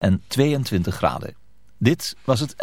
en 22 graden. Dit was het...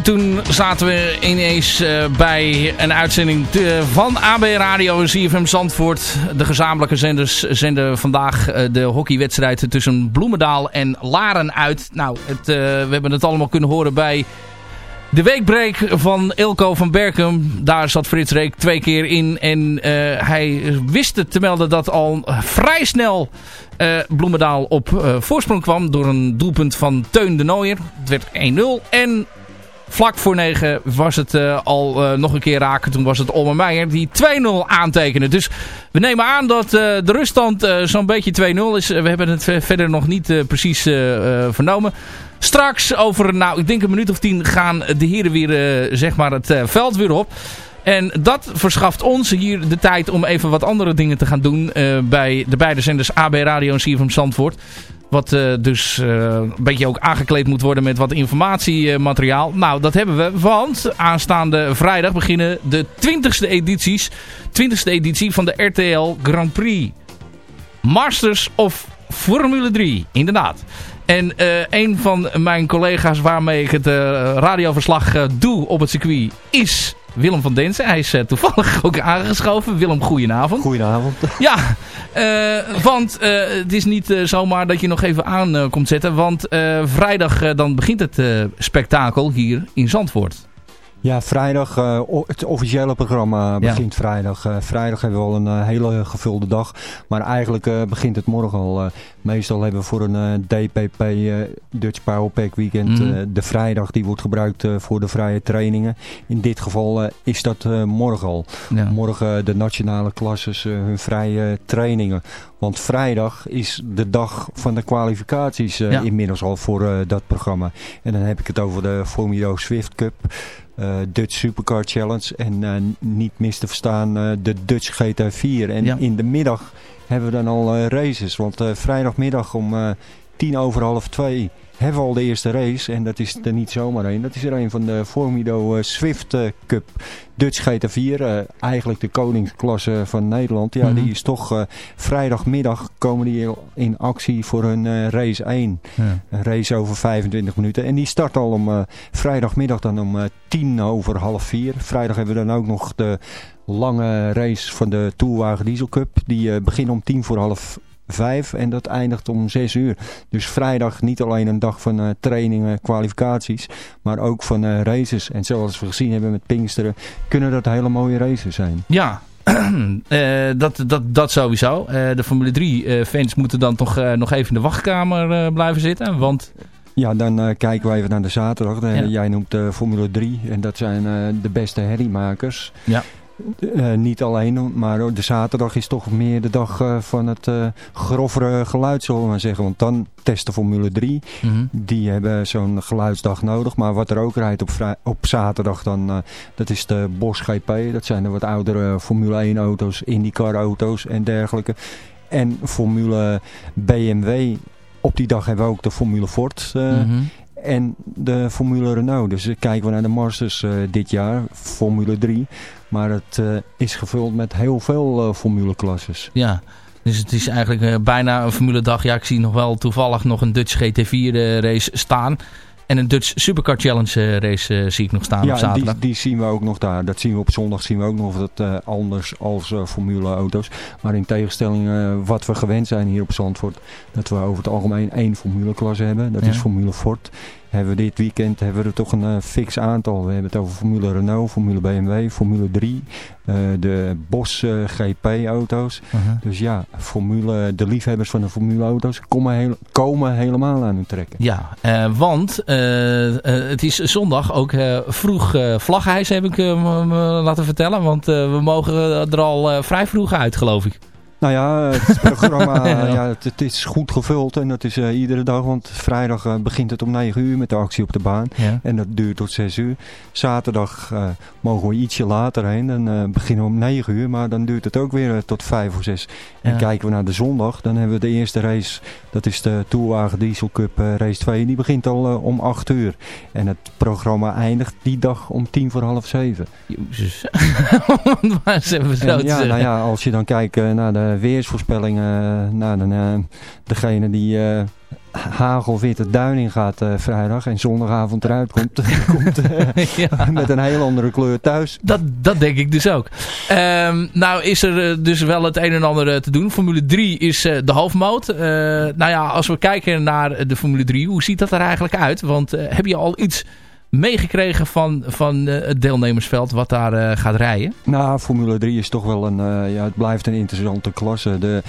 En toen zaten we ineens uh, bij een uitzending te, van AB Radio CFM Zandvoort. De gezamenlijke zenders zenden vandaag uh, de hockeywedstrijd tussen Bloemendaal en Laren uit. Nou, het, uh, we hebben het allemaal kunnen horen bij De weekbreak van Ilko van Berkem, daar zat Frits Reek twee keer in. En hij wist het te melden dat al vrij snel Bloemendaal op voorsprong kwam. Door een doelpunt van Teun de Nooier. Het werd 1-0. En Vlak voor 9 was het uh, al uh, nog een keer raken. Toen was het Olmer Meijer die 2-0 aantekende. Dus we nemen aan dat uh, de ruststand zo'n beetje 2-0 is. We hebben het verder nog niet precies vernomen. Straks over, nou ik denk een minuut of tien gaan de heren weer zeg maar het veld weer op. En dat verschaft ons hier de tijd om even wat andere dingen te gaan doen bij de beide zenders AB Radio en CFM Zandvoort. Wat uh, dus uh, een beetje ook aangekleed moet worden met wat informatiemateriaal. nou, dat hebben we. Want aanstaande vrijdag beginnen de 20ste edities. 20ste editie van de RTL Grand Prix. Masters of Formule 3. Inderdaad. En uh, een van mijn collega's waarmee ik het radioverslag doe op het circuit is Willem van Densen. Hij is uh, toevallig ook aangeschoven. Willem, goedenavond. Goedenavond. Ja, uh, want uh, het is niet zomaar dat je nog even aan komt zetten. Want vrijdag dan begint het spektakel hier in Zandvoort. Ja, vrijdag, uh, het officiële programma begint vrijdag. Uh, vrijdag hebben we al een uh, hele gevulde dag. Maar eigenlijk begint het morgen al. meestal hebben we voor een DPP, Dutch Powerpack Weekend, mm. de vrijdag die wordt gebruikt voor de vrije trainingen. In dit geval is dat morgen al. Ja. Morgen de nationale klasses hun vrije trainingen. Want vrijdag is de dag van de kwalificaties ja. inmiddels al voor dat programma. En dan heb ik het over de Formula Swift Cup. Uh, Dutch Supercar Challenge. En niet mis te verstaan de Dutch GT4. En ja. in de middag hebben we dan al races. Want vrijdagmiddag om tien over half twee hebben we al de eerste race. En dat is er niet zomaar een. Dat is er een van de Formido uh, Swift uh, Cup Dutch GT4. Uh, eigenlijk de koningsklasse van Nederland. Ja, mm -hmm. die is toch vrijdagmiddag komen die in actie voor hun race 1. Ja. Een race over 25 minuten. En die start al om vrijdagmiddag dan om tien over half vier. Vrijdag hebben we dan ook nog de lange race van de Tourwagen Diesel Cup. Die begint om tien voor half vijf en dat eindigt om zes uur. Dus vrijdag niet alleen een dag van uh, trainingen, kwalificaties, maar ook van uh, races. En zoals we gezien hebben met Pinksteren, kunnen dat hele mooie races zijn. Ja, uh, dat, dat, dat sowieso. de Formule 3 fans moeten dan toch nog even in de wachtkamer blijven zitten, want... Ja, dan kijken we even naar de zaterdag. Ja. Jij noemt de Formule 3 en dat zijn de beste herriemakers. Ja. Uh, niet alleen, maar de zaterdag is toch meer de dag uh, van het uh, grovere geluid, zullen we maar zeggen. Want dan testen Formule 3. Mm -hmm. Die hebben zo'n geluidsdag nodig. Maar wat er ook rijdt op, op zaterdag, dan, dat is de Bosch GP. Dat zijn de wat oudere Formule 1 auto's, IndyCar auto's en dergelijke. En Formule BMW. Op die dag hebben we ook de Formule Ford. Mm -hmm en de Formule Renault. Dus kijken we naar de Masters uh, dit jaar, Formule 3. Maar het uh, is gevuld met heel veel uh, formuleklasses. Ja, dus het is eigenlijk bijna een Formule dag. Ja, ik zie nog wel toevallig nog een Dutch GT4 race staan. En een Dutch Supercar Challenge race zie ik nog staan ja, op zaterdag. Die, die zien we ook nog daar. Dat zien we op zondag zien we ook nog dat anders als Formule auto's. Maar in tegenstelling wat we gewend zijn hier op Zandvoort. Dat we over het algemeen één formuleklasse hebben. Dat ja. is Formule Ford hebben we dit weekend hebben we er toch een uh, fix aantal. We hebben het over Formule Renault, Formule BMW, Formule 3, uh, de Bosch uh, GP auto's. -huh. Dus ja, formule, de liefhebbers van de Formule auto's komen, heel, komen helemaal aan hun trekken. Ja, want het is zondag ook vroeg vlaghuis heb ik me laten vertellen. Want we mogen er al vrij vroeg uit geloof ik. Nou ja, het programma ja. het, het, is goed gevuld en dat is uh, iedere dag. Want vrijdag uh, begint het om 9 uur met de actie op de baan. Ja. En dat duurt tot 6 uur. Zaterdag uh, mogen we ietsje later heen. Dan beginnen we om 9 uur. Maar dan duurt het ook weer tot 5 of 6. En kijken we naar de zondag. Dan hebben we de eerste race. Dat is de Tourwagen Diesel Cup race 2. Die begint al om 8 uur. En het programma eindigt die dag om 10 voor half 7. Jezus. maar ze hebben zo en, ja, nou ja, als je dan kijkt naar de weersvoorspellingen. Nou, dan, uh, degene die hagelwitte duin gaat uh, vrijdag en zondagavond eruit komt, komt ja. met een heel andere kleur thuis. Dat, dat denk ik dus ook. Um, nou is er dus wel het een en ander te doen. Formule 3 is de halfmoot. nou ja, als we kijken naar de Formule 3, hoe ziet dat er eigenlijk uit? Want heb je al iets meegekregen van, van het deelnemersveld wat daar gaat rijden? Nou, Formule 3 is toch wel een, ja, het blijft een interessante klasse. De,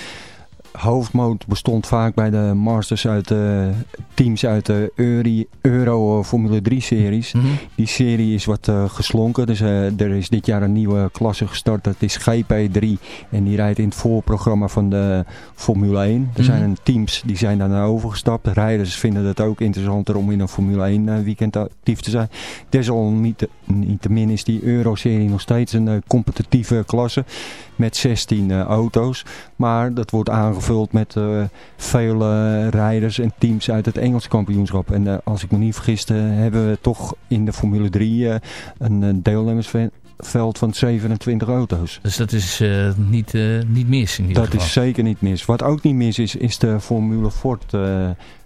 hoofdmoot bestond vaak bij de Masters uit de teams uit de Euro, Euro Formule 3 series. Mhm. Die serie is wat uh, geslonken. Dus uh, er is dit jaar een nieuwe klasse gestart. Dat is GP3. En die rijdt in het voorprogramma van de Formule 1. Er zijn mhm. teams die zijn daar overgestapt. Rijders vinden het ook interessanter om in een Formule 1 uh, eh, weekend actief te zijn. Desalniettemin is die Euro-serie nog steeds een competitieve klasse met 16 auto's. Maar dat wordt aangevuld met vele rijders en teams uit het Engels kampioenschap. En uh, als ik me niet vergis, hebben we toch in de Formule 3 uh, een deelnemersveld van 27 auto's. Dus dat is uh, niet, niet mis in ieder dat geval? Dat is zeker niet mis. Wat ook niet mis is, is de Formule Ford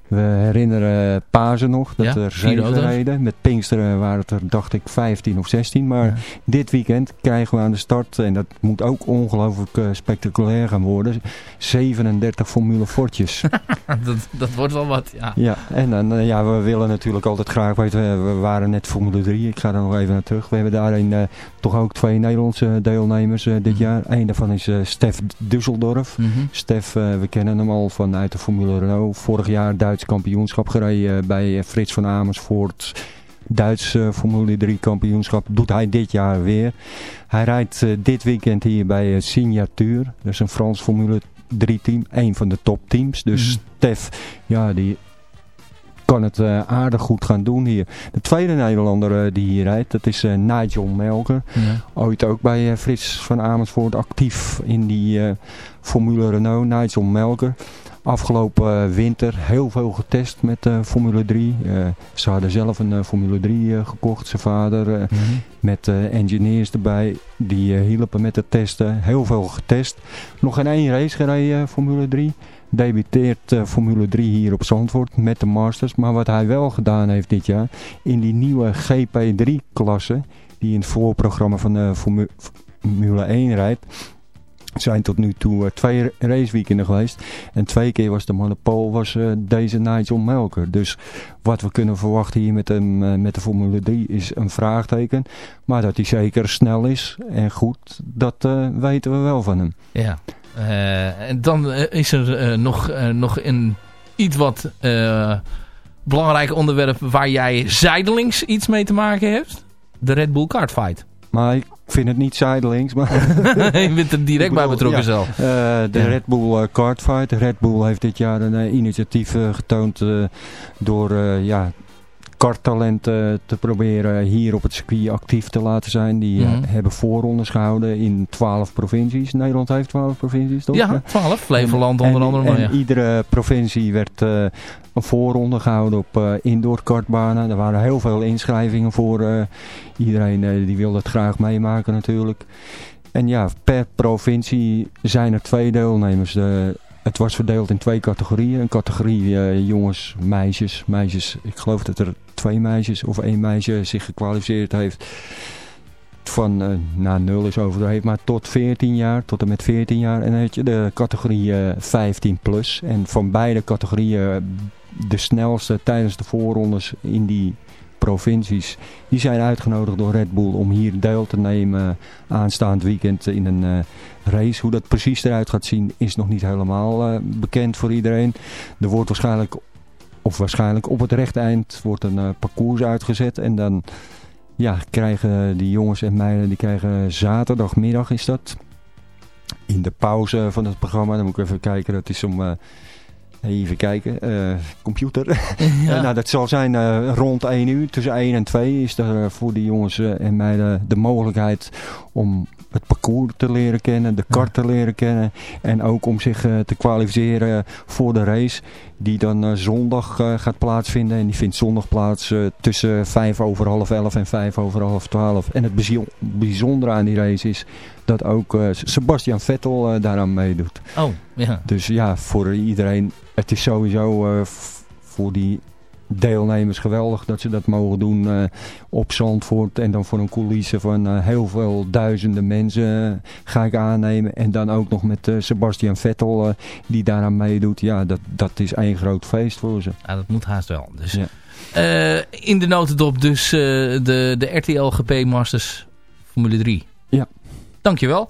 we herinneren Pasen nog, dat er zeven reden. Met Pinksteren waren het er, dacht ik, 15 of 16. Maar dit weekend krijgen we aan de start, en dat moet ook ongelooflijk uh, spectaculair gaan worden, 37 Formule Fortjes. dat, dat wordt wel wat, ja. Ja, en dan, uh, ja, we willen natuurlijk altijd graag weten, we waren net Formule 3, ik ga daar nog even naar terug. We hebben daarin uh, toch ook twee Nederlandse deelnemers dit mhm. jaar. Eén daarvan is Stef Dusseldorf. Mm Stef, we kennen hem al vanuit de Formule Renault. Vorig jaar Duits kampioenschap gereden bij Frits van Amersfoort. Duits Formule 3 kampioenschap doet hij dit jaar weer. Hij rijdt uh, dit weekend hier bij uh, Signature. Dat is een Frans Formule 3 team. Een van de topteams. Dus mm. Stef, ja, die kan het uh, aardig goed gaan doen hier. De tweede Nederlander die hier rijdt, dat is Nigel Melker. Ja. Ooit ook bij Frits van Amersfoort actief in die Formule Renault. Nigel Melker. Afgelopen eh, winter heel veel getest met uh, Formule 3. Uh, eh, ze hadden zelf een Formule 3 gekocht, zijn vader. Mm -hmm. Met engineers erbij. Die hielpen met het testen. Heel veel getest. Nog geen één race gereden, Formule 3. Debuteert Formule 3 hier op Zandvoort met de Masters. Maar wat hij wel gedaan heeft dit jaar. In die nieuwe GP3 klasse. Die in het voorprogramma van de Formule 1 rijdt zijn tot nu toe uh, twee raceweekenden geweest. En twee keer was de monopool was, uh, deze Nigel Melker. Dus wat we kunnen verwachten hier met, hem, met de Formule 3 is een vraagteken. Maar dat hij zeker snel is en goed, dat weten we wel van hem. Ja, en dan is er nog, nog een iets wat belangrijk onderwerp waar jij zijdelings iets mee te maken hebt. De Red Bull Fight. Maar ik vind het niet zijdelings. Maar je bent er direct bij betrokken zelf. Uh, de Red Bull uh, Kartfight. Red Bull heeft dit jaar een uh, initiatief getoond door ja, karttalenten te proberen hier op het circuit actief te laten zijn. Die mm -hmm. hebben voorrondes gehouden in 12 provincies. Nederland heeft 12 provincies, toch? Ja, 12. Flevoland onder andere. En, en iedere provincie werd een voorronde gehouden op uh, indoor kartbanen. Er waren heel veel inschrijvingen voor. Uh, iedereen die wilde het graag meemaken natuurlijk. En ja, per provincie zijn er twee deelnemers. De, het was verdeeld in twee categorieën. Een categorie jongens, meisjes. Meisjes, ik geloof dat er twee meisjes of één meisje zich gekwalificeerd heeft van uh, nou, 0 is heeft maar tot 14 jaar, tot en met 14 jaar. En dan heb je de categorie uh, 15 plus. En van beide categorieën de snelste tijdens de voorrondes in die provincies. Die zijn uitgenodigd door Red Bull om hier deel te nemen aanstaand weekend in een uh, race. Hoe dat precies eruit gaat zien is nog niet helemaal uh, bekend voor iedereen. Er wordt waarschijnlijk, of waarschijnlijk op het rechte eind wordt een parcours uitgezet. En dan ja, krijgen die jongens en meiden, die krijgen zaterdagmiddag is dat. In de pauze van het programma, dan moet ik even kijken, dat is om Even kijken, uh, computer. Ja. nou, dat zal zijn uh, rond 1 uur, tussen 1 en 2 is er voor die jongens en mij de, de mogelijkheid om het parcours te leren kennen, de kart te leren kennen. En ook om zich te kwalificeren voor de race die dan zondag gaat plaatsvinden. En die vindt zondag plaats tussen 5 over half 11 en 5 over half 12. En het bijzondere aan die race is dat ook Sebastian Vettel daaraan meedoet. Oh, ja. Dus ja, voor iedereen, het is sowieso voor die deelnemers geweldig dat ze dat mogen doen op Zandvoort. En dan voor een coulisse van heel veel duizenden mensen ga ik aannemen. En dan ook nog met Sebastian Vettel die daaraan meedoet. Ja, dat, dat is één groot feest voor ze. Ja, dat moet haast wel. Dus, ja. in de notendop dus de, de RTL GP Masters Formule 3. Ja. Dankjewel.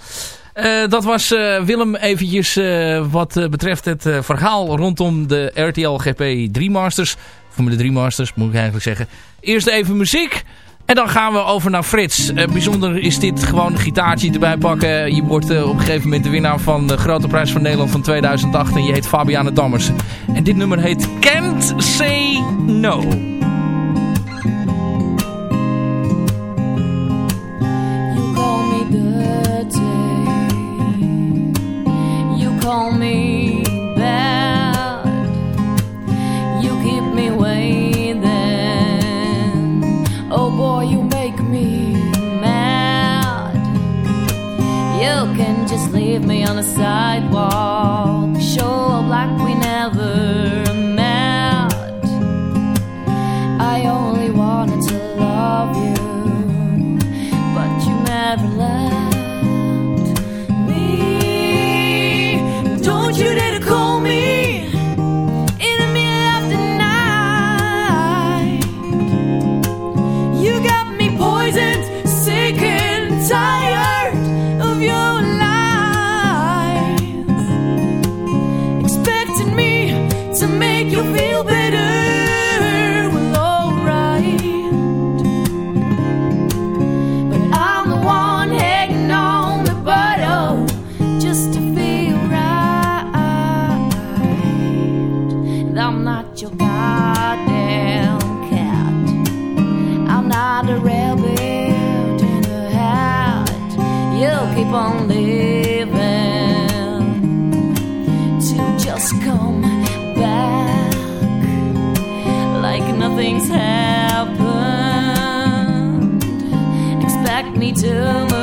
Uh, dat was uh, Willem eventjes uh, wat betreft het verhaal rondom de RTL GP 3 Masters. Formule 3 Masters moet ik eigenlijk zeggen. Eerst even muziek. En dan gaan we over naar Frits. bijzonder is dit gewoon een gitaartje erbij pakken. Je wordt op een gegeven moment de winnaar van de Grote Prijs van Nederland van 2008. En je heet Fabiane Dammers. En dit nummer heet Can't Say No. Just leave me on the sidewalk. happened. Expect me to.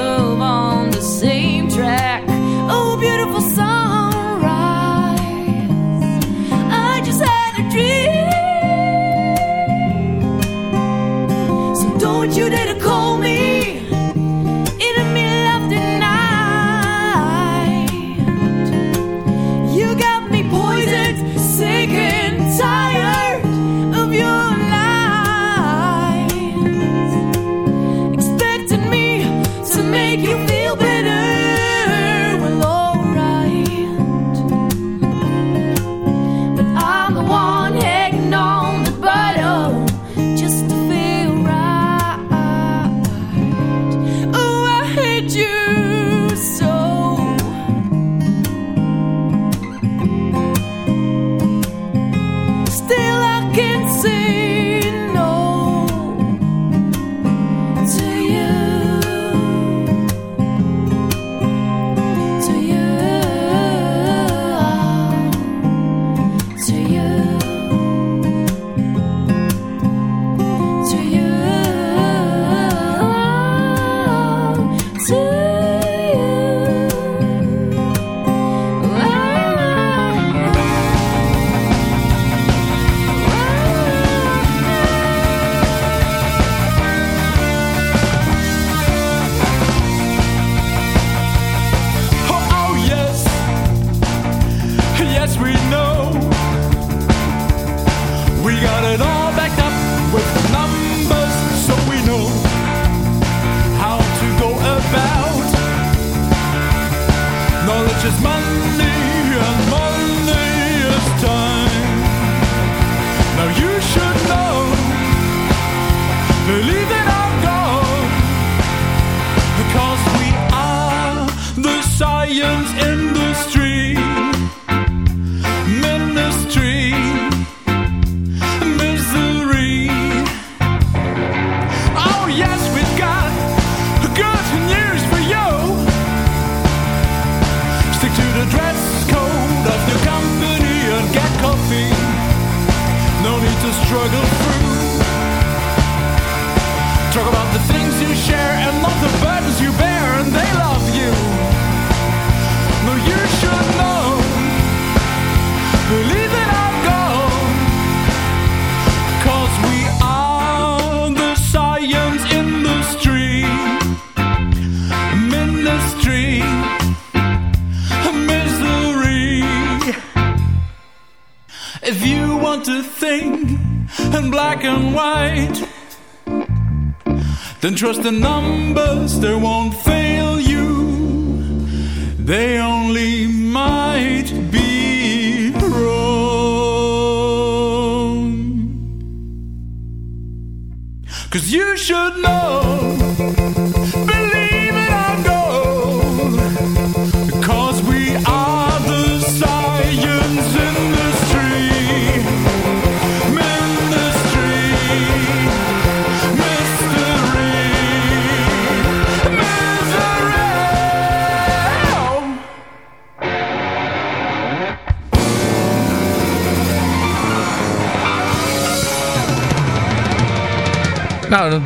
Trust the numbers, they won't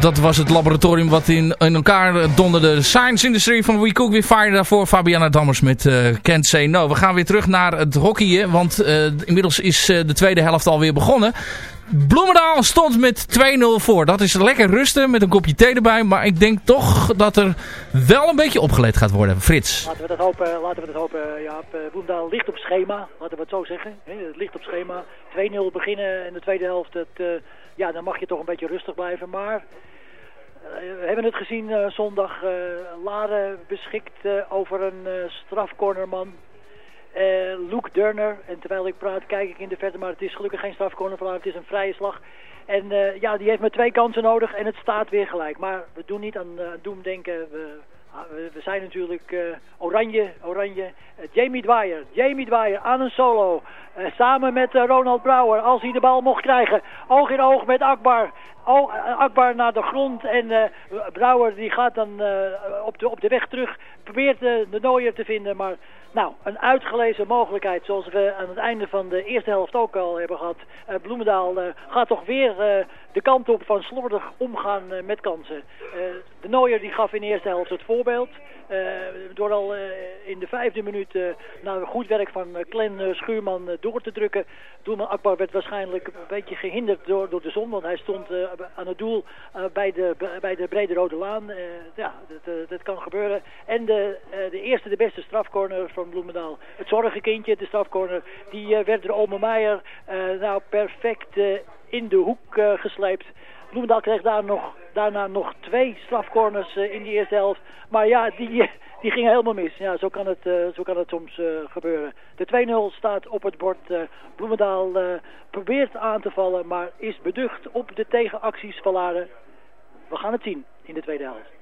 dat was het laboratorium wat in, in elkaar donderde. De Science Industry van We Cook With Fire. Daarvoor Fabiana Dammers met uh, Can't No. We gaan weer terug naar het hockeyen. Want uh, inmiddels is uh, de tweede helft alweer begonnen. Bloemendaal stond met 2-0 voor. Dat is lekker rusten met een kopje thee erbij. Maar ik denk toch dat er wel een beetje opgeleid gaat worden. Frits. Laten we dat hopen, laten we dat hopen Jaap. Bloemendaal ligt op schema. Laten we het zo zeggen. Het ligt op schema. 2-0 beginnen in de tweede helft. Het ja, dan mag je toch een beetje rustig blijven. Maar eh, we hebben het gezien uh, zondag. Uh, Lade beschikt over een strafcornerman. Luke Durner. En terwijl ik praat kijk ik in de verte. Maar het is gelukkig geen strafcorner van Het is een vrije slag. En ja, die heeft maar twee kansen nodig. En het staat weer gelijk. Maar we doen niet aan doem denken. We, zijn natuurlijk oranje. oranje. Jamie Dwyer. Jamie Dwyer aan een solo. Eh, samen met eh, Ronald Brouwer, als hij de bal mocht krijgen. Oog in oog met Akbar. Akbar naar de grond en Brouwer die gaat dan op, de, op de weg terug. Probeert de Nooier te vinden, maar nou, een uitgelezen mogelijkheid zoals we aan het einde van de eerste helft ook al hebben gehad. Bloemendaal gaat toch weer de kant op van slordig omgaan met kansen. de Nooier die gaf in de eerste helft het voorbeeld. door al in de vijfde minuut nou, goed werk van Glenn Schuurman door te drukken. Doelman Akbar werd waarschijnlijk een beetje gehinderd door, door de zon. Want hij stond uh, aan het doel uh, bij, de, bij de Brede Rode Laan. Uh, ja, dat, dat, kan gebeuren. En de, de eerste, de beste strafcorner van Bloemendaal. Het zorgenkindje, de strafcorner. Die werd door Ome Meijer nou perfect in de hoek gesleept. Bloemendaal kreeg daar nog, daarna nog twee strafcorners in die eerste helft. Maar ja, die die ging helemaal mis. Ja, zo kan het, zo kan het soms gebeuren. De 2-0 staat op het bord. Uh, Bloemendaal probeert aan te vallen, maar is beducht op de tegenacties van Laren. We gaan het zien in de tweede helft.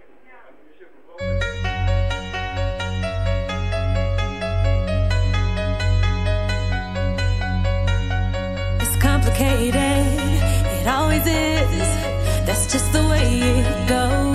It always is. That's just the way it goes.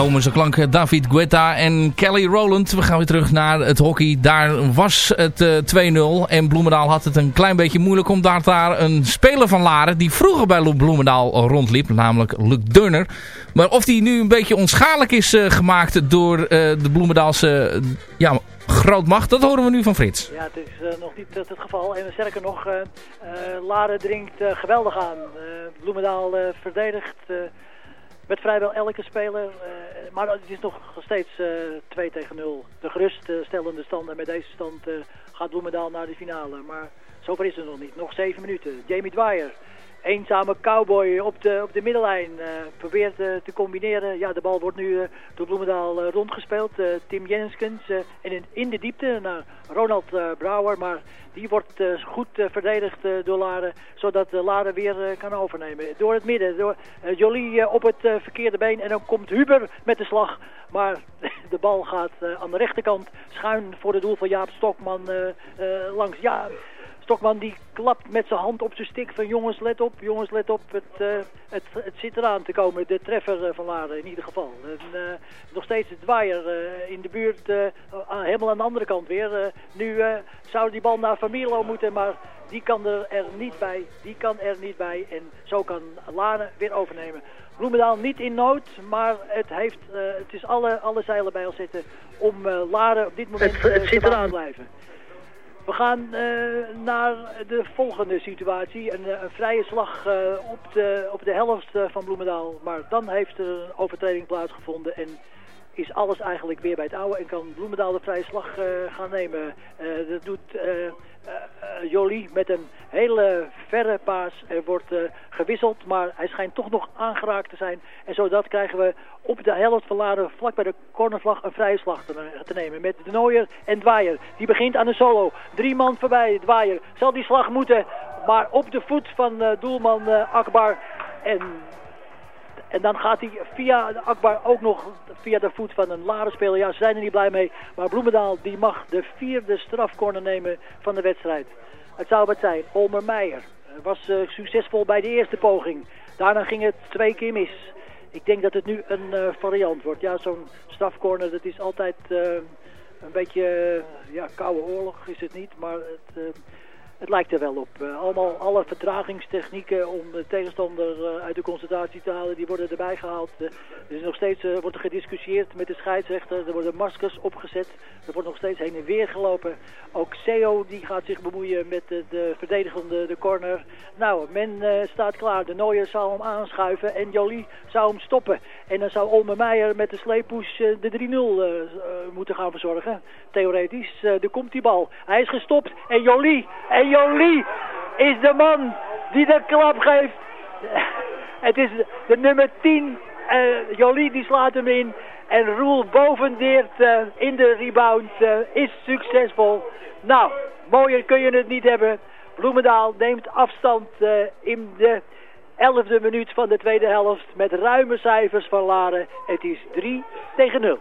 Zomerse klanken. David Guetta en Kelly Rowland. We gaan weer terug naar het hockey. Daar was het uh, 2-0. En Bloemendaal had het een klein beetje moeilijk. Omdat daar een speler van Laren. Die vroeger bij Bloemendaal rondliep. Namelijk Luc Durner. Maar of die nu een beetje onschadelijk is uh, gemaakt door de Bloemendaalse ja, grootmacht. Dat horen we nu van Frits. Ja, het is nog niet het geval. En sterker nog, Laren dringt geweldig aan. Bloemendaal verdedigt met vrijwel elke speler. Uh, maar het is nog steeds uh, eh, 2 tegen 0. De geruststellende stand. En met deze stand uh, gaat Bloemendaal naar de finale. Maar zover is het nog niet. Nog 7 minuten. Jamie Dwyer. Eenzame cowboy op de, op de middellijn. probeert te combineren. Ja, de bal wordt nu door Bloemendaal rondgespeeld. Tim Jenskens. en in, in, de diepte naar Ronald Brouwer. Maar die wordt uh, goed uh, verdedigd uh, door Laren, zodat Laren weer kan overnemen. Door het midden, door Jolie op het verkeerde been en dan komt Huber met de slag. Maar de bal gaat aan de rechterkant schuin voor het doel van Jaap Stokman langs. Ja, Stokman die klapt met zijn hand op zijn stick van jongens let op, jongens let op, het, uh, het, het zit eraan te komen, de treffer uh, van Laren in ieder geval. En, uh, nog steeds het waaier in de buurt, helemaal aan de andere kant weer. nu zou die bal naar Familo moeten, maar die kan er, er niet bij, die kan er niet bij en zo kan Laren weer overnemen. Bloemendaal niet in nood, maar het, heeft, het is alle, alle zeilen bij ons zitten om Laren op dit moment het, het zit eraan te blijven. We gaan uh, naar de volgende situatie. Een, eh, een vrije slag uh, op, de, op de helft van Bloemendaal. Maar dan heeft er een overtreding plaatsgevonden en is alles eigenlijk weer bij het oude. En kan Bloemendaal de vrije slag gaan nemen. dat doet uh, Jolie met een hele verre paas. Er wordt gewisseld, maar hij schijnt toch nog aangeraakt te zijn. En zodat krijgen we op de helft van Laren, vlak bij de cornervlag, een vrije slag te, te, nemen. Met de Nooier en Dwaier. Die begint aan een solo. Drie man voorbij, Dwaier. Zal die slag moeten, maar op de voet van doelman Akbar. En en dan gaat hij via Akbar ook nog via de voet van een lade speler. Ja, ze zijn er niet blij mee. Maar Bloemendaal die mag de vierde strafcorner nemen van de wedstrijd. Het zou wat zijn. Olmer Meijer was uh, succesvol bij de eerste poging. Daarna ging het twee keer mis. Ik denk dat het nu een uh, variant wordt. Ja, zo'n strafcorner dat is altijd een beetje... ja, koude oorlog is het niet. Maar het het lijkt er wel op. Uh, allemaal alle vertragingstechnieken om de tegenstander uh, uit de concentratie te halen, die worden erbij gehaald. Uh, er is nog steeds wordt er gediscussieerd met de scheidsrechter. Er worden maskers opgezet. Er wordt nog steeds heen en weer gelopen. Ook Seo die gaat zich bemoeien met de, de verdedigende de corner. Nou, men staat klaar. De Nooier zou hem aanschuiven en Jolie zou hem stoppen. En dan zou Olme Meijer met de sleepoes de 3-0 moeten gaan verzorgen. Theoretisch. er komt die bal. Hij is gestopt. En Jolie... En Jolie is de man die de klap geeft. Het is de nummer 10. Uh, Jolie die slaat hem in. En Roel Bovendeert uh, in de rebound uh, is succesvol. Nou, mooier kun je het niet hebben. Bloemendaal neemt afstand in de 11e minuut van de tweede helft. Met ruime cijfers van Laren. Het is 3 tegen 0.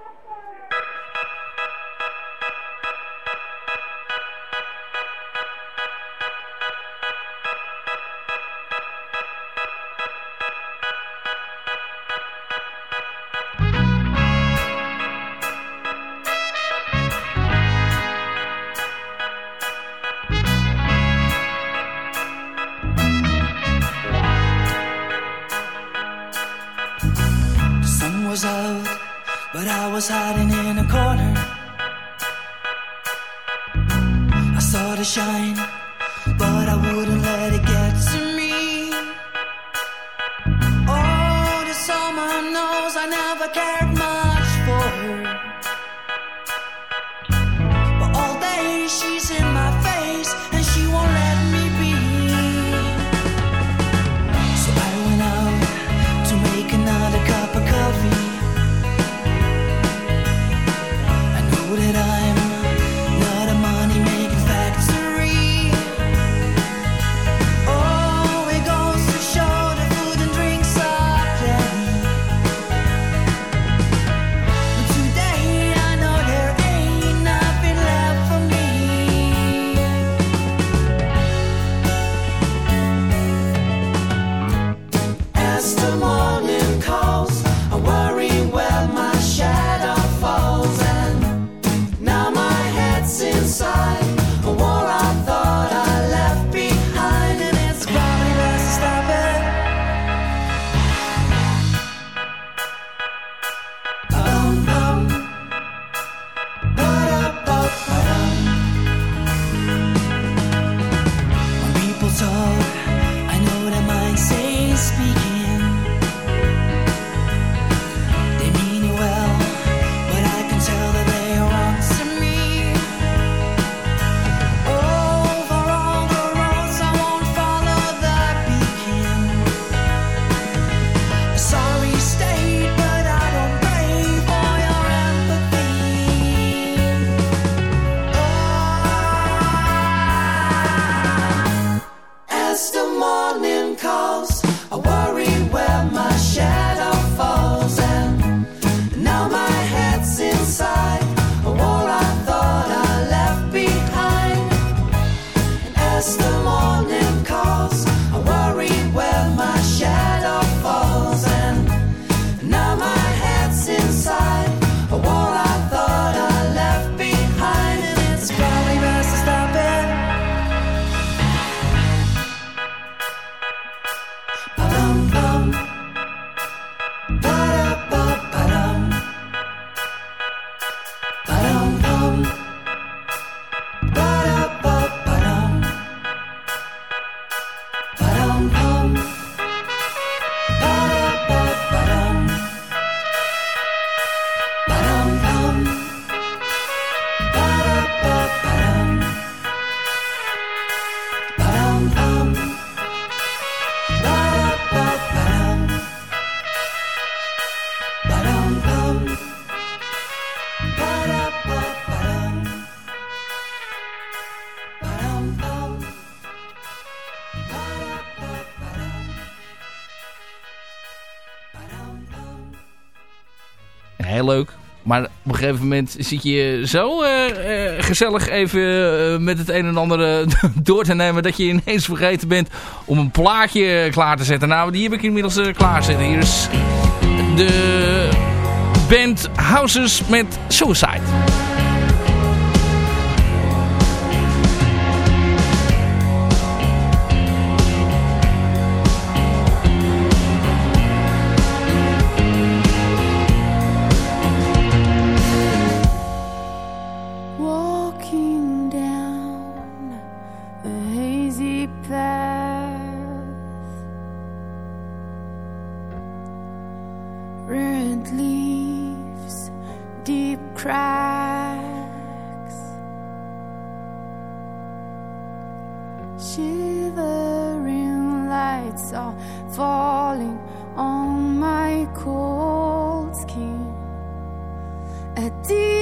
Maar op een gegeven moment zit je zo gezellig even met het een en ander door te nemen... dat je ineens vergeten bent om een plaatje klaar te zetten. Nou, die heb ik inmiddels klaar. Hier is de band Houses met Suicide. deep cracks, shivering lights are falling on my cold skin. A deep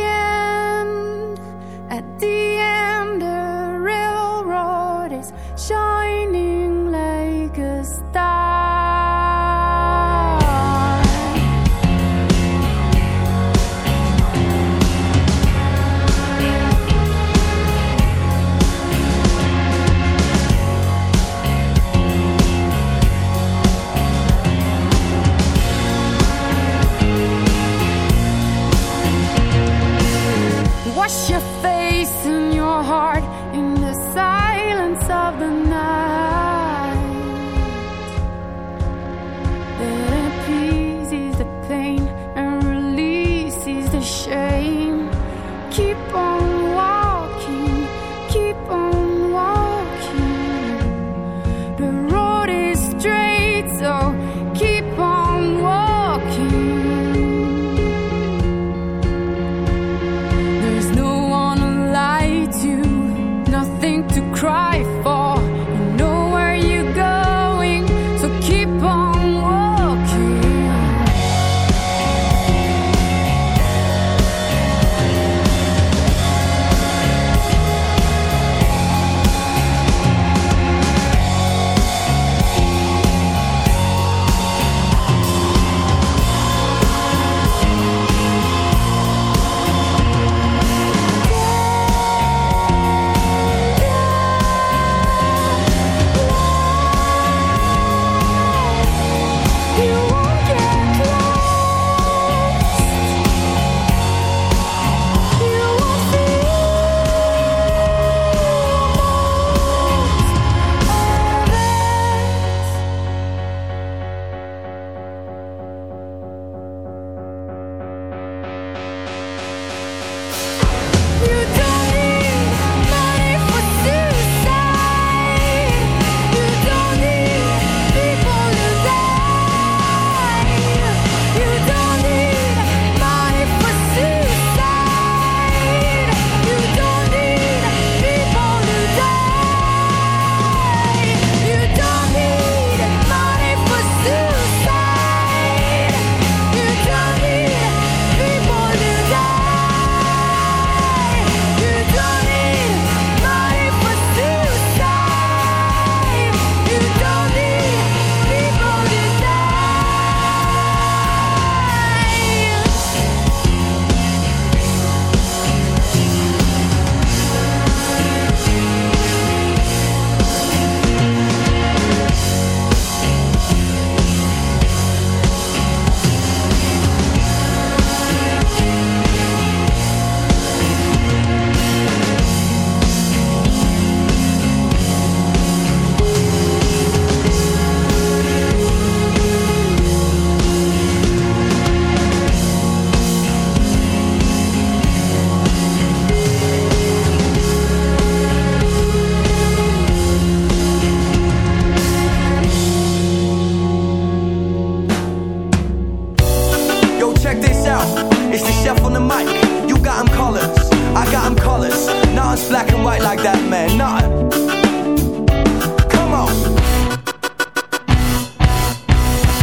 It's the chef on the mic. You got him colors. I got him colors. as black and white like that, man. Nothing. Come on.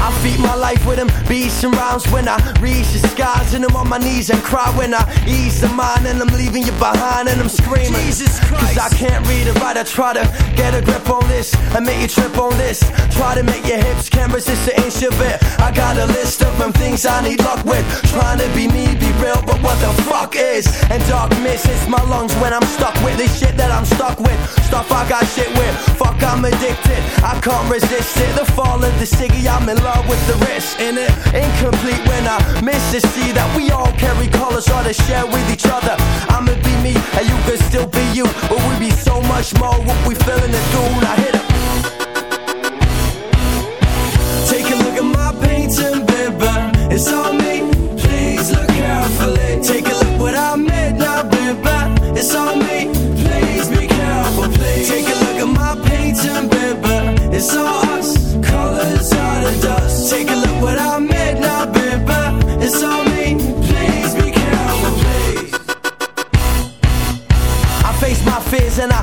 I feed my life with them beats and rounds when I reach the skies and I'm on my knees and cry when I ease the mind and I'm leaving you behind and I'm screaming. Jesus Christ. Cause I can't read it right. I try to get a grip on this and make you trip on this. Try to make your hips can't resist the inch of it. I got a list of them things I need luck with. Trying to be me, be real, but what the fuck is? And dark mist hits my lungs when I'm stuck with this shit that I'm stuck with. Stuff I got shit with. Fuck, I'm addicted. I can't resist it. The fall of the city, I'm in love with the risk in it. Incomplete when I miss to see that we all carry colors or to share with each other. I'ma be me and you can still be you, but we be so much more what we feeling to do. Now hit it. Take a look at my painting, baby. It's all me. Please look carefully. Take a look what I made now, baby. It's all me. Please be careful, please. Take a look at my painting, baby. It's all Take a look what I made now, baby. It's on me. Please be careful, please. I face my fears and I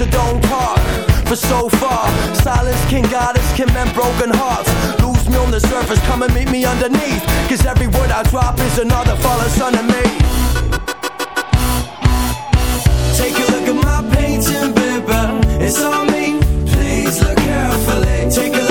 so don't talk for so far. Silence can guide us, can mend broken hearts. Lose me on the surface, come and meet me underneath. Cause every word I drop is another fallen son of me. Take a look at my painting, baby. It's on me. Please look carefully. Take a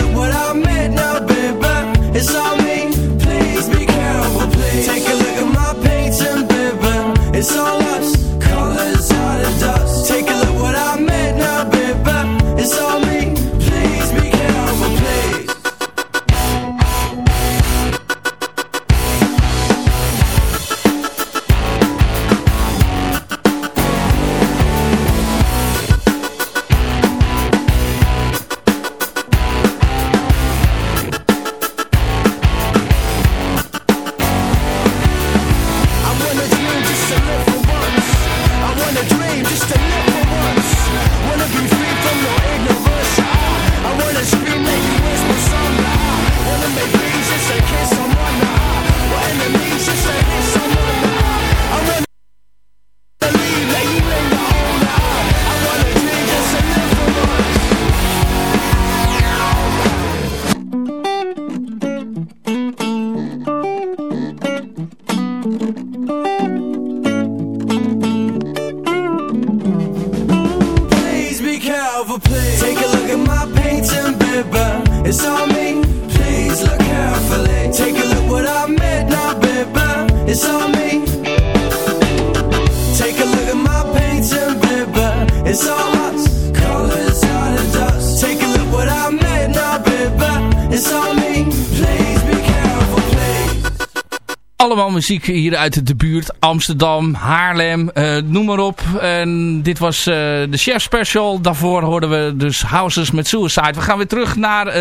muziek hier uit de buurt. Amsterdam, Haarlem, eh, noem maar op. En dit was eh, de Chef Special. Daarvoor hoorden we dus Houses met Suicide. We gaan weer terug naar eh,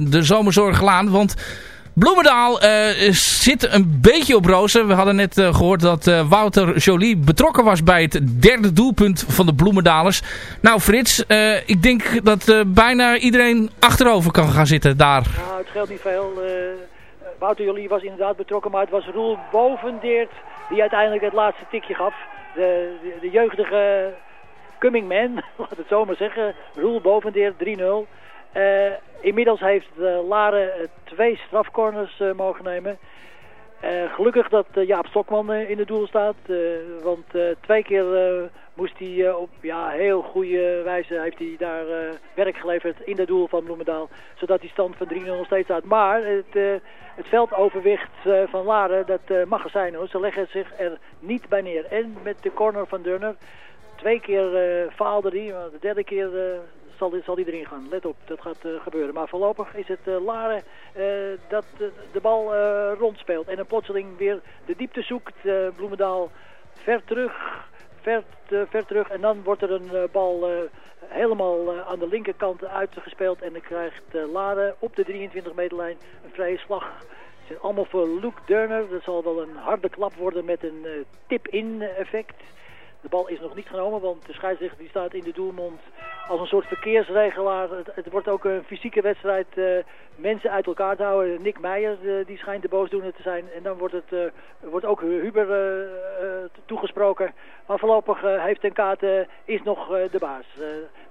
de Zomerzorglaan. Want Bloemendaal zit een beetje op rozen. We hadden net eh, gehoord dat Wouter Jolie betrokken was bij het derde doelpunt van de Bloemendalers. Nou Frits, ik denk dat bijna iedereen achterover kan gaan zitten daar. Nou, het geldt niet veel. Eh Wouter Jolie was inderdaad betrokken, maar het was Roel Bovendeert die uiteindelijk het laatste tikje gaf. De, de, jeugdige coming man, laat het zo maar zeggen. Roel Bovendeert 3-0. Eh, inmiddels heeft uh, Laren eh, twee strafcorners eh, mogen nemen. Eh, gelukkig dat eh, Jaap Stokman eh, in het doel staat. eh, want eh, twee keer eh, moest hij eh, op ja, heel goede wijze heeft hij daar eh, werk geleverd in het doel van Bloemendaal. Zodat die stand van 3-0 nog steeds staat. Maar het, eh, het veldoverwicht van Laren, dat mag er zijn. Ze leggen zich er niet bij neer. En met de corner van Durner. Twee keer faalde hij, maar de derde keer zal, die- zal die erin gaan. Let op, dat gaat gebeuren. Maar voorlopig is het Laren dat de bal rondspeelt. En een plotseling weer de diepte zoekt. Bloemendaal ver terug. Ver, te- ver terug. En dan wordt er een eh, bal eh, helemaal eh, aan de linkerkant uitgespeeld. En dan krijgt Laren op de 23 meterlijn een vrije slag. zijn allemaal voor Luke Durner. Dat zal wel een harde klap worden met een tip-in effect. De bal is nog niet genomen, want de scheidsrechter die staat in de doelmond als een soort verkeersregelaar. Het, wordt ook een fysieke wedstrijd. Uh, mensen uit elkaar te houden. Nick Meijer, uh, die schijnt de boosdoener te zijn. En dan wordt, het, uh, wordt ook Huber toegesproken. Maar voorlopig heeft Ten Kate is nog de baas.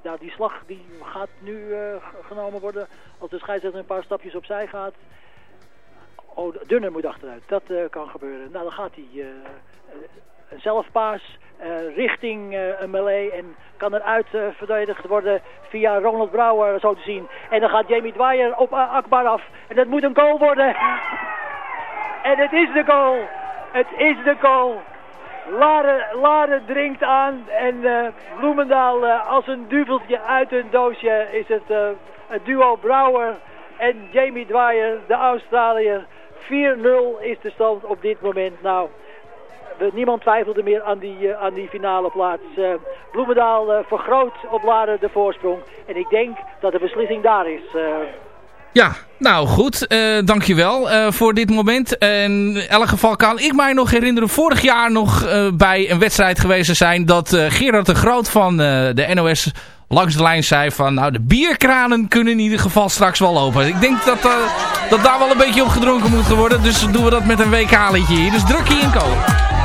nou, die slag die gaat nu genomen worden. Als de scheidsrechter een paar stapjes opzij gaat. Oh, Dunner moet achteruit. Dat kan gebeuren. Nou, dan gaat hij een zelfpaas. Uh, richting uh, een melee en kan eruit uh, verdedigd worden via Ronald Brouwer zo te zien. En dan gaat Jamie Dwyer op Akbar af en dat moet een goal worden. en het is de goal. Het is de goal. Laren, Laren dringt aan en Bloemendaal als een duveltje uit een doosje is het het duo Brouwer en Jamie Dwyer, de Australiër. 4-0 is de stand op dit moment. Nou, niemand twijfelde meer aan die, uh, aan die finale plaats. Uh, Bloemendaal uh, vergroot op Laren de voorsprong. En ik denk dat de beslissing daar is. Ja, nou goed. dankjewel voor dit moment. in elk geval kan ik mij nog herinneren... vorig jaar nog bij een wedstrijd geweest zijn... dat Gerard de Groot van de NOS langs de lijn zei van... nou, de bierkranen kunnen in ieder geval straks wel open. Ik denk dat, dat daar wel een beetje op gedronken moet worden. Dus doen we dat met een WK-liedje hier. Dus druk je in kolen.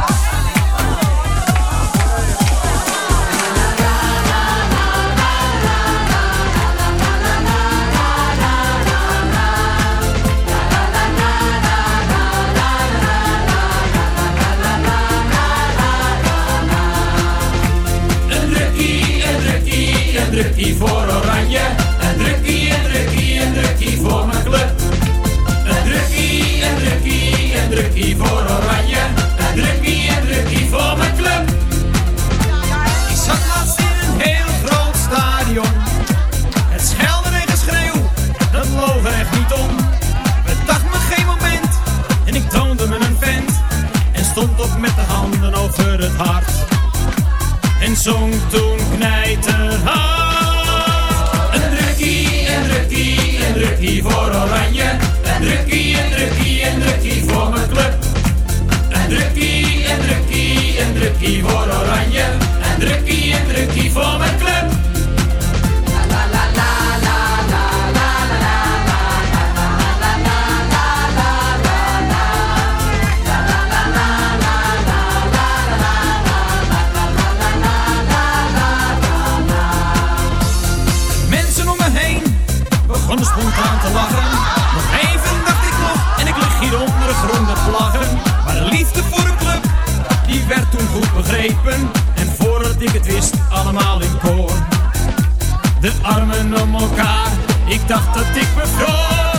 Drukkie voor Oranje. Een drukkie, een drukkie, een drukkie voor mijn club. Een drukkie, een drukkie, een drukkie voor Oranje. Een drukkie, een drukkie voor mijn club. Ik zat laatst in een heel groot stadion. Het schelden en geschreeuw, dat loog er echt niet om. Het dacht me geen moment en ik toonde me een vent. En stond op met de handen over het hart. En zong toen knijterhard. Drukkie voor Oranje. Een drukkie, een drukkie, een drukkie voor mijn club. Een drukkie, een drukkie, een drukkie voor Oranje. Een drukkie, een drukkie voor mijn club. En voordat ik het wist, allemaal in koor. De armen om elkaar, ik dacht dat ik bevroor.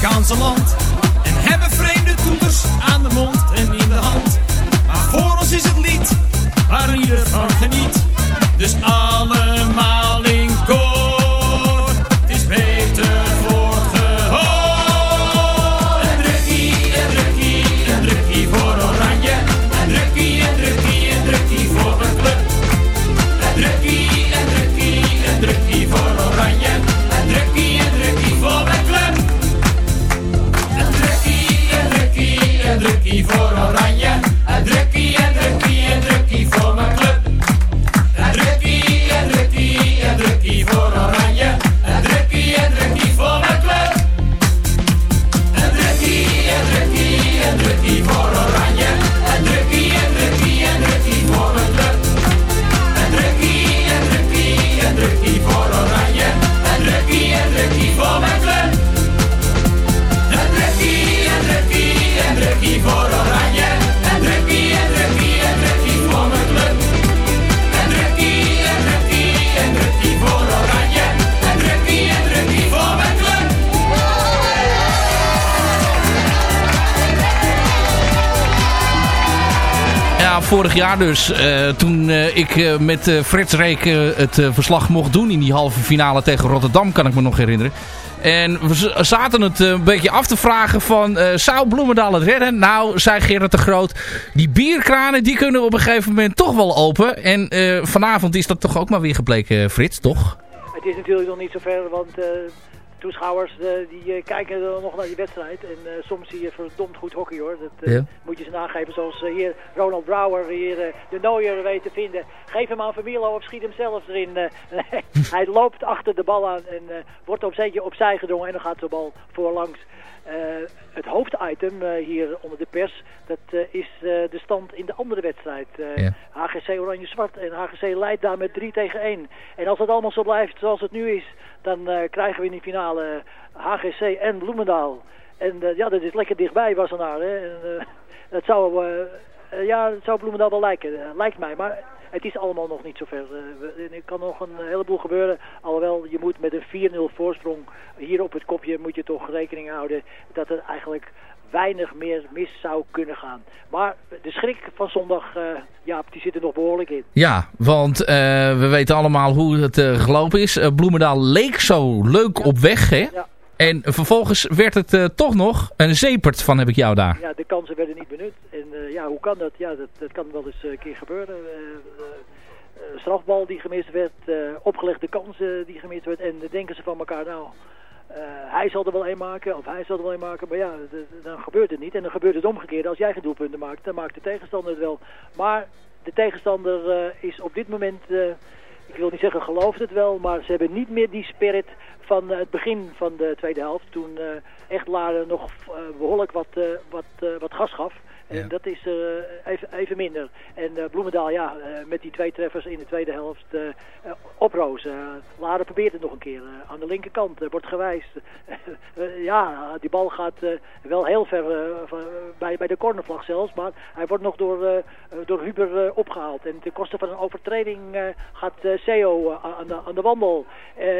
Afrikaanse land. En hebben vreemde toeters aan de mond en in de hand. Maar voor ons is het lied waar ieder van geniet. Dus alle vorig jaar dus. toen ik met Frits Reek het verslag mocht doen in die halve finale tegen Rotterdam, kan ik me nog herinneren. En we zaten het een beetje af te vragen van, zou Bloemendaal het redden? Nou, zei Gerrit de Groot, die bierkranen die kunnen op een gegeven moment toch wel open. En vanavond is dat toch ook maar weer gebleken, Frits, toch? Het is natuurlijk nog niet zo ver, want toeschouwers uh, die uh, kijken nog naar die wedstrijd. En uh, soms zie je verdomd goed hockey hoor. Dat ja. moet je ze nageven. Zoals hier Ronald Brouwer hier de Nooier weet te vinden. Geef hem aan Familo of schiet hem zelfs erin. hij loopt achter de bal aan en wordt op zeker opzij gedrongen. En dan gaat de bal voorlangs. het hoofditem hier onder de pers, dat is de stand in de andere wedstrijd. HGC Oranje-Zwart en HGC leidt daar met 3 tegen 1. En als het allemaal zo blijft zoals het nu is, dan uh, krijgen we in die finale HGC en Bloemendaal. En uh, ja, dat is lekker dichtbij Wassenaar. Hè. En, dat zou, ja, zou Bloemendaal wel lijken, lijkt mij. Maar het is allemaal nog niet zo ver. er kan nog een heleboel gebeuren. Alhoewel, je moet met een 4-0 voorsprong hier op het kopje moet je toch rekening houden dat het eigenlijk weinig meer mis zou kunnen gaan. Maar de schrik van zondag, uh, ja, die zit er nog behoorlijk in. Ja, want uh, we weten allemaal hoe het uh, gelopen is. Bloemendaal leek zo leuk op weg, hè? Ja. En vervolgens werd het toch nog een zepert van heb ik jou daar. Ja, de kansen werden niet benut. En ja, hoe kan dat? Ja, dat, dat kan wel eens een keer gebeuren. strafbal die gemist werd, opgelegde kansen die gemist werd. En dan denken ze van elkaar, nou, uh, hij zal er wel een maken, of hij zal er wel een maken, maar ja, dan gebeurt het niet. En dan gebeurt het omgekeerd. Als jij geen doelpunten maakt, dan maakt de tegenstander het wel. Maar de tegenstander uh, is op dit moment, uh, ik wil niet zeggen gelooft het wel, maar ze hebben niet meer die spirit van het begin van de tweede helft. Toen echt Laren nog behoorlijk wat, wat, wat gas gaf. En dat is uh, even, even minder. En uh, Bloemendaal, ja, uh, met die twee treffers in de tweede helft oprozen. Laren probeert het nog een keer. aan de linkerkant wordt gewijst. ja, die bal gaat wel heel ver bij, bij de cornervlag zelfs. Maar hij wordt nog door, door Huber opgehaald. En ten koste van een overtreding gaat Seo aan, de, aan de wandel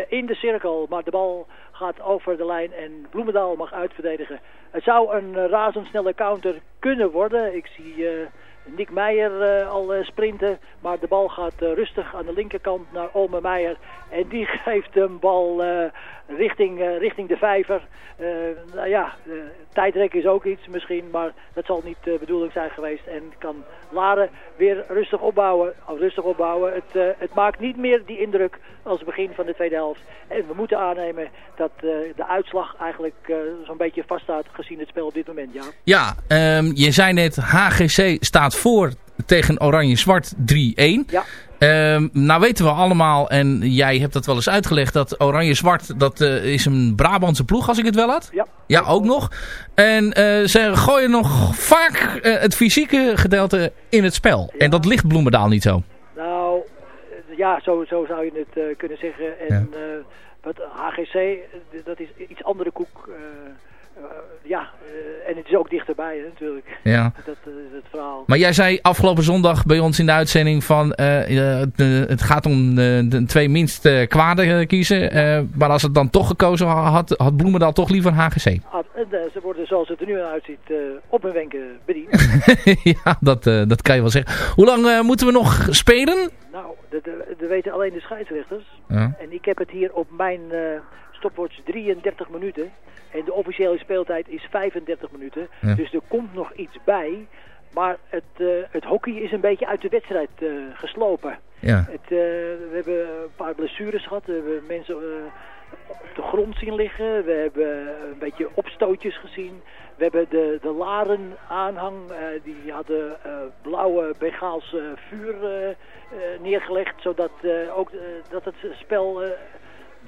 in de cirkel. Maar de bal gaat over de lijn en Bloemendaal mag uitverdedigen. Het zou een uh, razendsnelle counter kunnen worden. Ik zie uh, Nick Meijer uh, al sprinten. Maar de bal gaat rustig aan de linkerkant naar Olme Meijer. En die geeft een bal richting, richting de vijver. nou ja, tijdrek is ook iets misschien. Maar dat zal niet de bedoeling zijn geweest. En kan Laren weer rustig opbouwen. Of rustig opbouwen. Het, het maakt niet meer die indruk als het begin van de tweede helft. En we moeten aannemen dat uh, de uitslag eigenlijk uh, zo'n beetje vaststaat gezien het spel op dit moment. Ja, ja um, je zei net HGC staat voor tegen Oranje-Zwart 3-1. Ja. Um, nou weten we allemaal, en jij hebt dat wel eens uitgelegd, dat Oranje-Zwart, dat uh, is een Brabantse ploeg als ik het wel had. Ja. Ja, ook nog. En uh, ze gooien nog vaak uh, het fysieke gedeelte in het spel. Ja. En dat ligt Bloemendaal niet zo. Nou, ja, zo, zo zou je het kunnen zeggen. En ja. wat HGC, dat is iets andere koek. Uh, ja, en het is ook dichterbij hè, natuurlijk. Ja. Dat is het verhaal. Maar jij zei afgelopen zondag bij ons in de uitzending van het, het, gaat om de, de twee minst kwade kiezen. maar als het dan toch gekozen had, had Bloemendaal toch liever HGC. Ah, ze worden zoals het er nu uitziet op hun wenken bediend. ja, dat, dat kan je wel zeggen. Hoe lang moeten we nog spelen? Nou, dat, weten alleen de scheidsrechters. Ja. En ik heb het hier op mijn stopwatch 33 minuten. En de officiële speeltijd is 35 minuten. Ja. Dus er komt nog iets bij. Maar het, uh, het hockey is een beetje uit de wedstrijd uh, geslopen. Ja. Het, we hebben een paar blessures gehad. We hebben mensen op de grond zien liggen. We hebben een beetje opstootjes gezien. We hebben de, de Laren aanhang, die hadden blauwe Begaals uh, vuur neergelegd, zodat ook dat het spel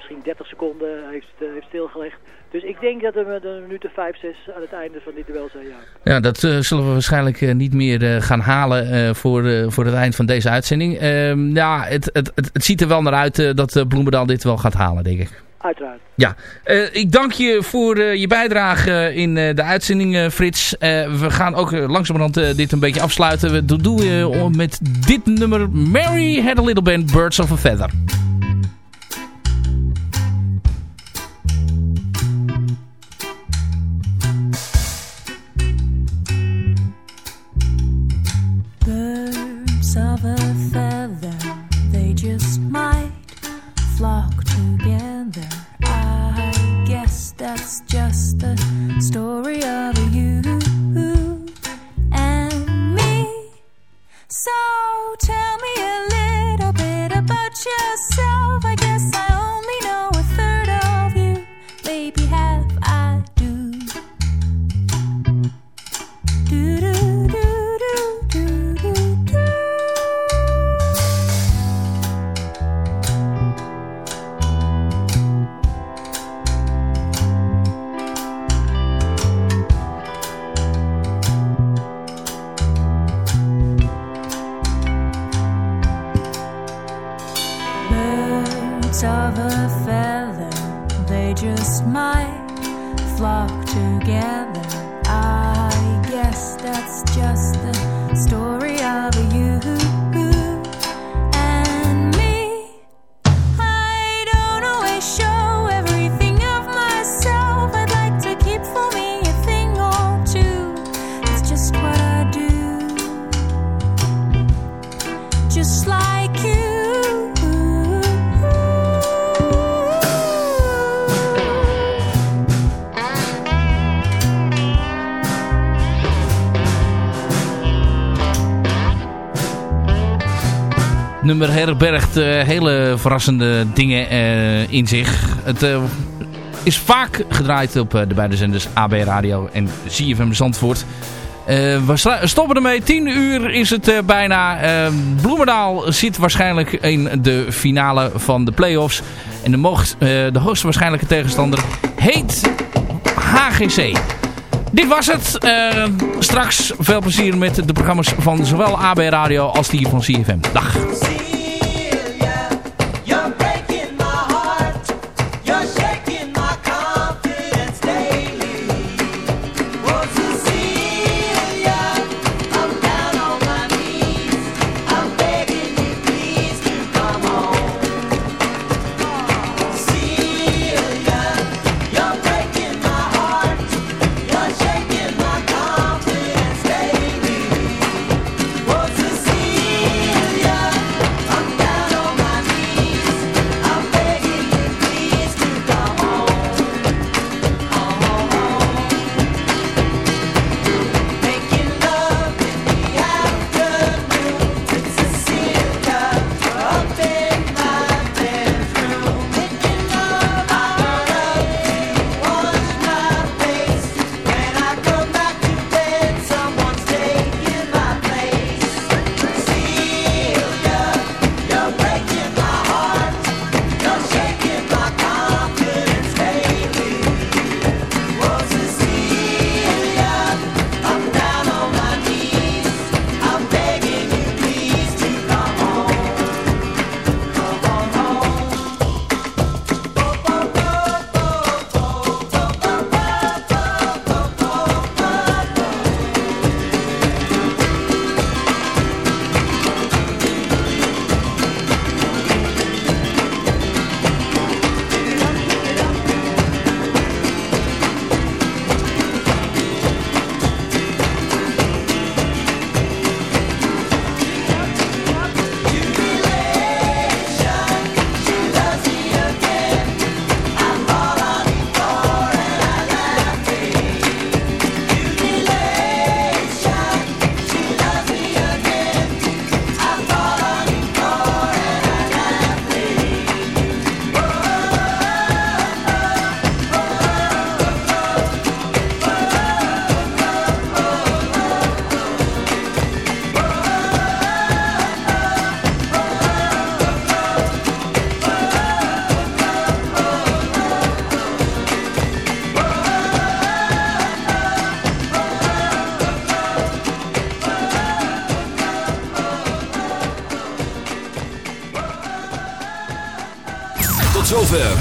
misschien 30 seconden heeft, heeft stilgelegd. Dus ik denk dat we met een minuut of 5, 6 aan het einde van dit duel zijn. Ja, ja dat zullen we waarschijnlijk niet meer gaan halen voor, voor het eind van deze uitzending. Ehm, ja, het, het, het, het, ziet er wel naar uit dat Bloemendaal dit wel gaat halen, denk ik. Uiteraard. Ja, uh, ik dank je voor uh, je bijdrage in uh, de uitzending, Frits. we gaan ook langzamerhand dit een beetje afsluiten. We doen met dit nummer Mary Had a Little Band, Birds of a Feather. just might flock together. I guess that's just the story of you and me. So tell me a little bit about yourself. Nummer herbergt uh, hele verrassende dingen uh, in zich. Het uh, is vaak gedraaid op de beide zenders AB Radio en CFM Zandvoort. we stoppen ermee. 10 uur is het bijna. Bloemendaal zit waarschijnlijk in de finale van de play-offs. En de, mocht, de waarschijnlijke tegenstander heet HGC. Dit was het. straks veel plezier met de programma's van zowel AB Radio als die van CFM. Dag.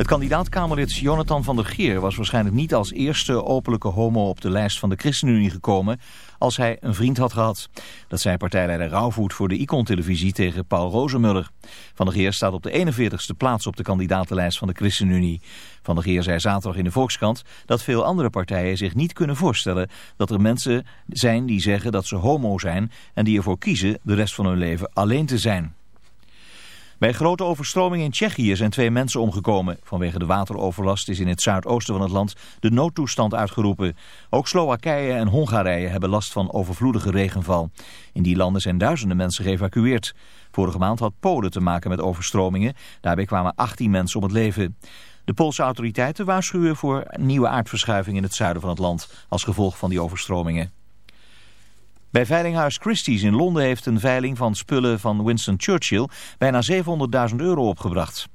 Het kandidaat-Kamerlid Jonathan van der Geer was waarschijnlijk niet als eerste openlijke homo op de lijst van de ChristenUnie gekomen als hij een vriend had gehad. Dat zei partijleider Rauwvoet voor de Icon-televisie tegen Paul Rozemuller. Van der Geer staat op de 41ste plaats op de kandidatenlijst van de ChristenUnie. Van der Geer zei zaterdag in de Volkskrant dat veel andere partijen zich niet kunnen voorstellen dat er mensen zijn die zeggen dat ze homo zijn en die ervoor kiezen de rest van hun leven alleen te zijn. Bij grote overstroming in Tsjechië zijn twee mensen omgekomen. Vanwege de wateroverlast is in het zuidoosten van het land de noodtoestand uitgeroepen. Ook Slowakije en Hongarije hebben last van overvloedige regenval. In die landen zijn duizenden mensen geëvacueerd. Vorige maand had Polen te maken met overstromingen. Daarbij kwamen 18 mensen om het leven. De Poolse autoriteiten waarschuwen voor nieuwe aardverschuiving in het zuiden van het land als gevolg van die overstromingen. Bij Veilinghuis Christie's in Londen heeft een veiling van spullen van Winston Churchill bijna 700.000 euro opgebracht.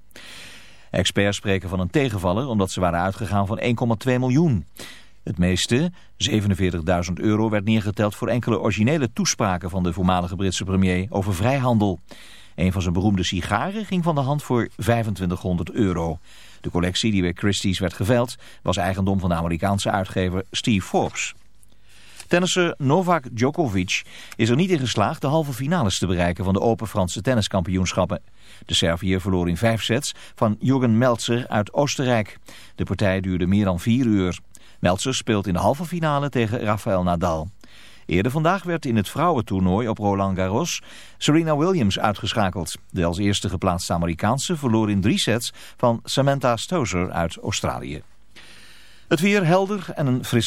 Experts spreken van een tegenvaller omdat ze waren uitgegaan van 1,2 miljoen. Het meeste, 47.000 euro, werd neergeteld voor enkele originele toespraken van de voormalige Britse premier over vrijhandel. Een van zijn beroemde sigaren ging van de hand voor 2500 euro. De collectie die bij Christie's werd geveild was eigendom van de Amerikaanse uitgever Steve Forbes. Tennisser Novak Djokovic is er niet in geslaagd de halve finales te bereiken van de Open Franse tenniskampioenschappen. De Serviër verloor in vijf sets van Jürgen Meltzer uit Oostenrijk. De partij duurde meer dan vier uur. Meltzer speelt in de halve finale tegen Rafael Nadal. Eerder vandaag werd in het vrouwentoernooi op Roland Garros Serena Williams uitgeschakeld. De als eerste geplaatste Amerikaanse verloor in drie sets van Samantha Stosur uit Australië. Het weer helder en een fris